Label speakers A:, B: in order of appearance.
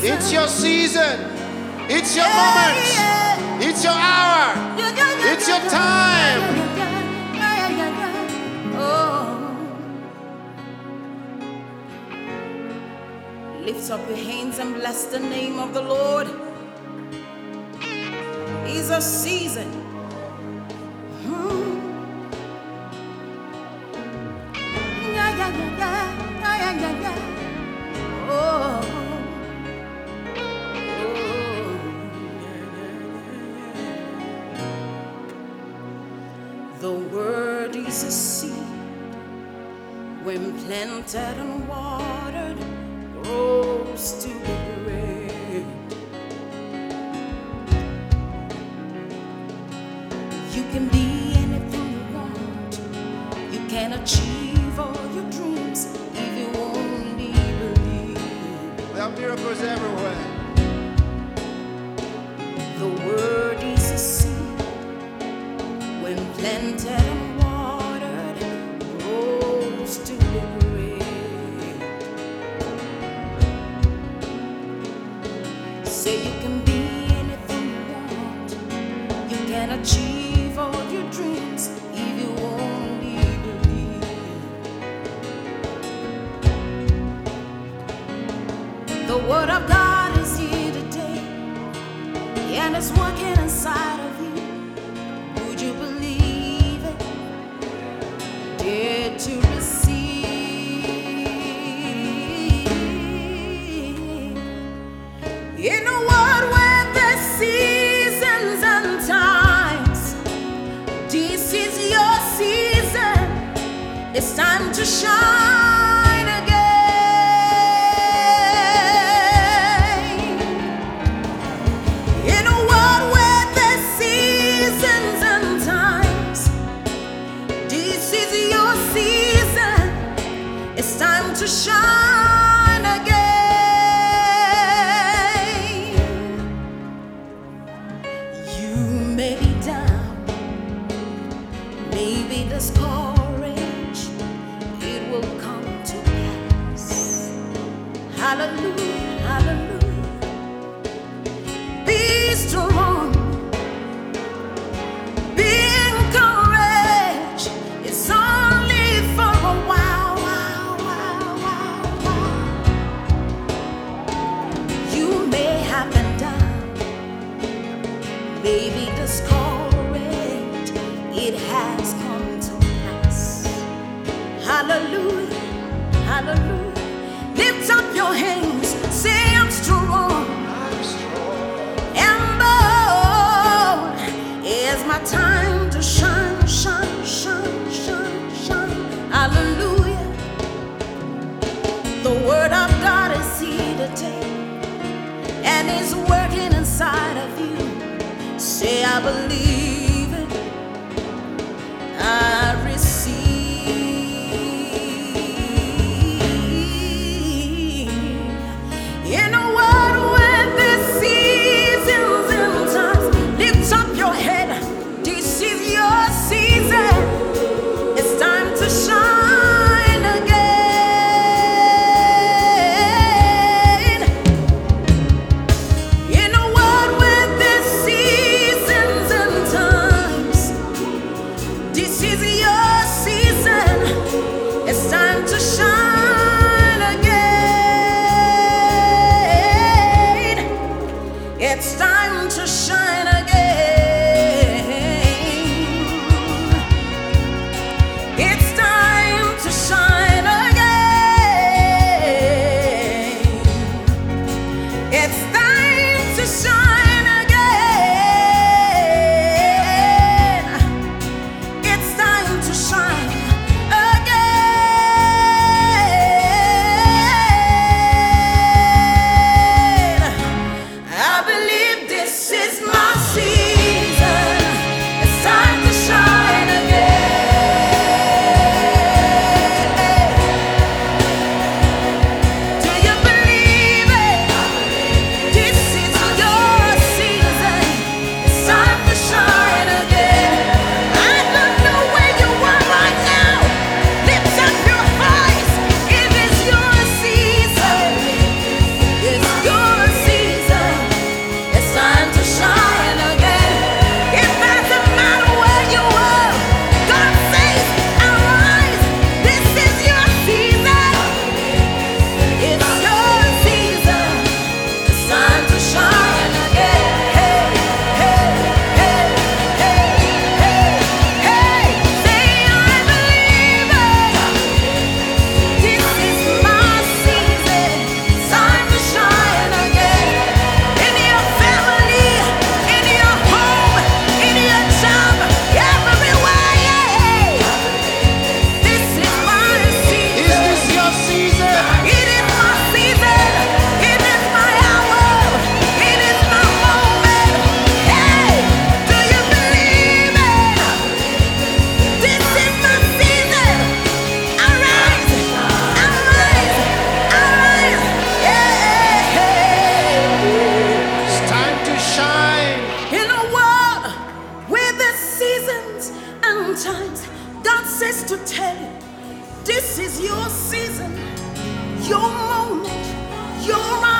A: It's your season. It's your
B: Yeah,
A: moment.
B: yeah.
A: It's your hour.
B: Yeah,
A: It's your time.
B: Lift up your hands and bless the name of the Lord. It's a season. Hmm. Yeah, yeah, yeah, yeah, yeah, yeah, yeah, yeah. Oh. The word is a seed when planted and watered grows to be great. You can be anything you want. You can achieve all your dreams if you only believe.
A: There are miracles everywhere.
B: Word of God is here today and it's working inside of you. Would you believe it? Dare to receive. In a world where there's seasons and times, this is your season. It's time to shine shine again. You may be down, maybe discouraged. It will come to pass. Hallelujah. Maybe discouraged. It has come to pass. Hallelujah, hallelujah. Lift up your hands, say I'm strong. And bold is my time to shine, shine, shine, shine, shine. Hallelujah. The word of God is here today and is working I believe. I Sometimes God says to tell you, this is your season, your moment, your hour.